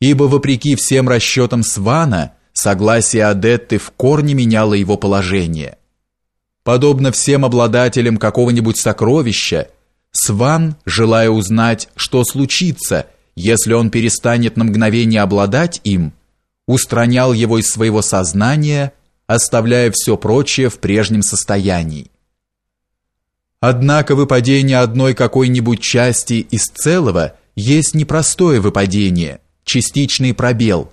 ибо вопреки всем расчетам Свана, согласие Адетты в корне меняло его положение. Подобно всем обладателям какого-нибудь сокровища, Сван, желая узнать, что случится, если он перестанет на мгновение обладать им, устранял его из своего сознания, оставляя все прочее в прежнем состоянии. Однако выпадение одной какой-нибудь части из целого есть непростое выпадение, частичный пробел.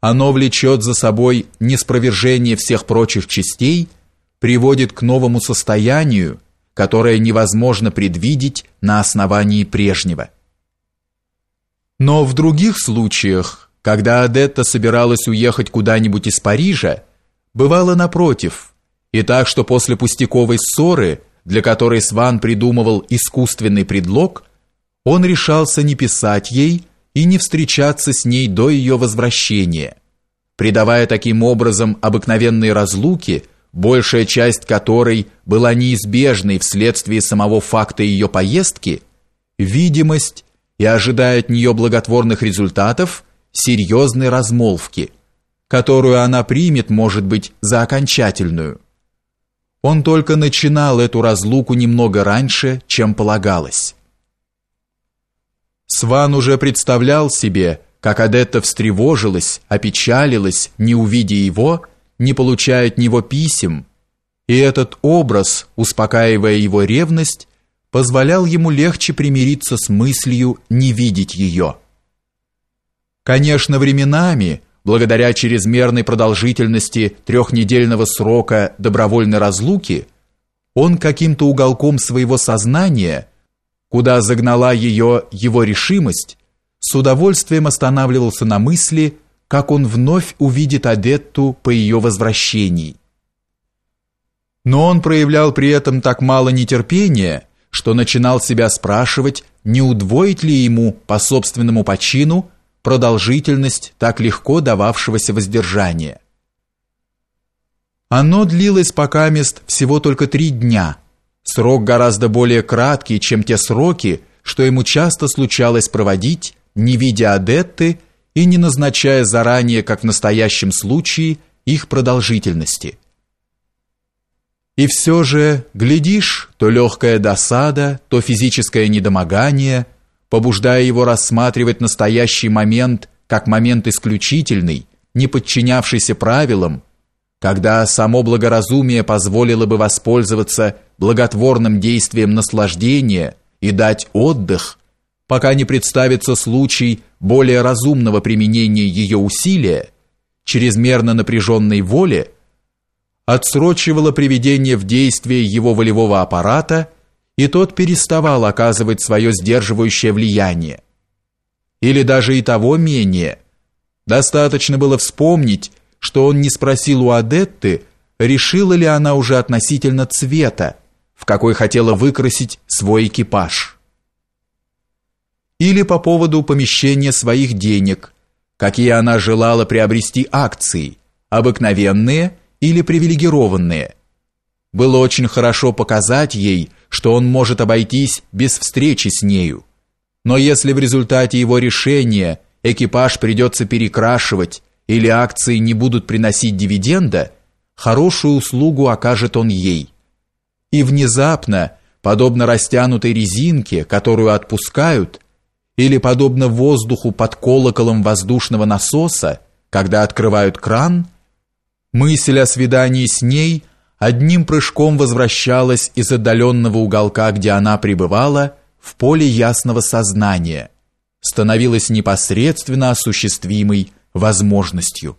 Оно влечет за собой неспровержение всех прочих частей, приводит к новому состоянию, которое невозможно предвидеть на основании прежнего. Но в других случаях, когда Адетта собиралась уехать куда-нибудь из Парижа, бывало напротив, и так, что после пустяковой ссоры, для которой Сван придумывал искусственный предлог, он решался не писать ей и не встречаться с ней до ее возвращения, придавая таким образом обыкновенные разлуки – большая часть которой была неизбежной вследствие самого факта ее поездки, видимость и ожидая от нее благотворных результатов серьезной размолвки, которую она примет, может быть, за окончательную. Он только начинал эту разлуку немного раньше, чем полагалось. Сван уже представлял себе, как Адетта встревожилась, опечалилась, не увидя его, не получая от него писем, и этот образ, успокаивая его ревность, позволял ему легче примириться с мыслью не видеть ее. Конечно, временами, благодаря чрезмерной продолжительности трехнедельного срока добровольной разлуки, он каким-то уголком своего сознания, куда загнала ее его решимость, с удовольствием останавливался на мысли как он вновь увидит Адетту по ее возвращении. Но он проявлял при этом так мало нетерпения, что начинал себя спрашивать, не удвоить ли ему по собственному почину продолжительность так легко дававшегося воздержания. Оно длилось пока мест всего только три дня, срок гораздо более краткий, чем те сроки, что ему часто случалось проводить, не видя Адетты, и не назначая заранее, как в настоящем случае, их продолжительности. И все же, глядишь, то легкая досада, то физическое недомогание, побуждая его рассматривать настоящий момент как момент исключительный, не подчинявшийся правилам, когда само благоразумие позволило бы воспользоваться благотворным действием наслаждения и дать отдых, пока не представится случай более разумного применения ее усилия, чрезмерно напряженной воле, отсрочивало приведение в действие его волевого аппарата, и тот переставал оказывать свое сдерживающее влияние. Или даже и того менее. Достаточно было вспомнить, что он не спросил у Адетты, решила ли она уже относительно цвета, какой хотела выкрасить свой экипаж или по поводу помещения своих денег, какие она желала приобрести акции, обыкновенные или привилегированные. Было очень хорошо показать ей, что он может обойтись без встречи с нею. Но если в результате его решения экипаж придется перекрашивать или акции не будут приносить дивиденда, хорошую услугу окажет он ей. И внезапно, подобно растянутой резинке, которую отпускают, или подобно воздуху под колоколом воздушного насоса, когда открывают кран, мысль о свидании с ней одним прыжком возвращалась из отдаленного уголка, где она пребывала, в поле ясного сознания, становилась непосредственно осуществимой возможностью.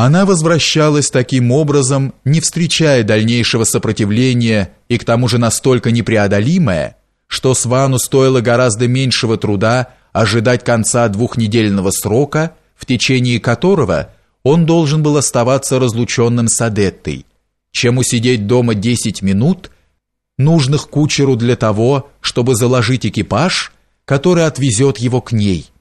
Она возвращалась таким образом, не встречая дальнейшего сопротивления и к тому же настолько непреодолимая, что Свану стоило гораздо меньшего труда ожидать конца двухнедельного срока, в течение которого он должен был оставаться разлученным с Адеттой, чем усидеть дома 10 минут, нужных кучеру для того, чтобы заложить экипаж, который отвезет его к ней.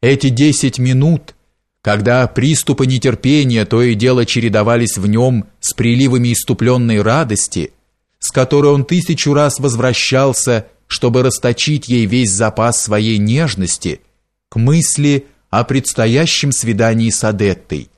Эти 10 минут, когда приступы нетерпения то и дело чередовались в нем с приливами иступленной радости – с которой он тысячу раз возвращался, чтобы расточить ей весь запас своей нежности, к мысли о предстоящем свидании с Адеттой,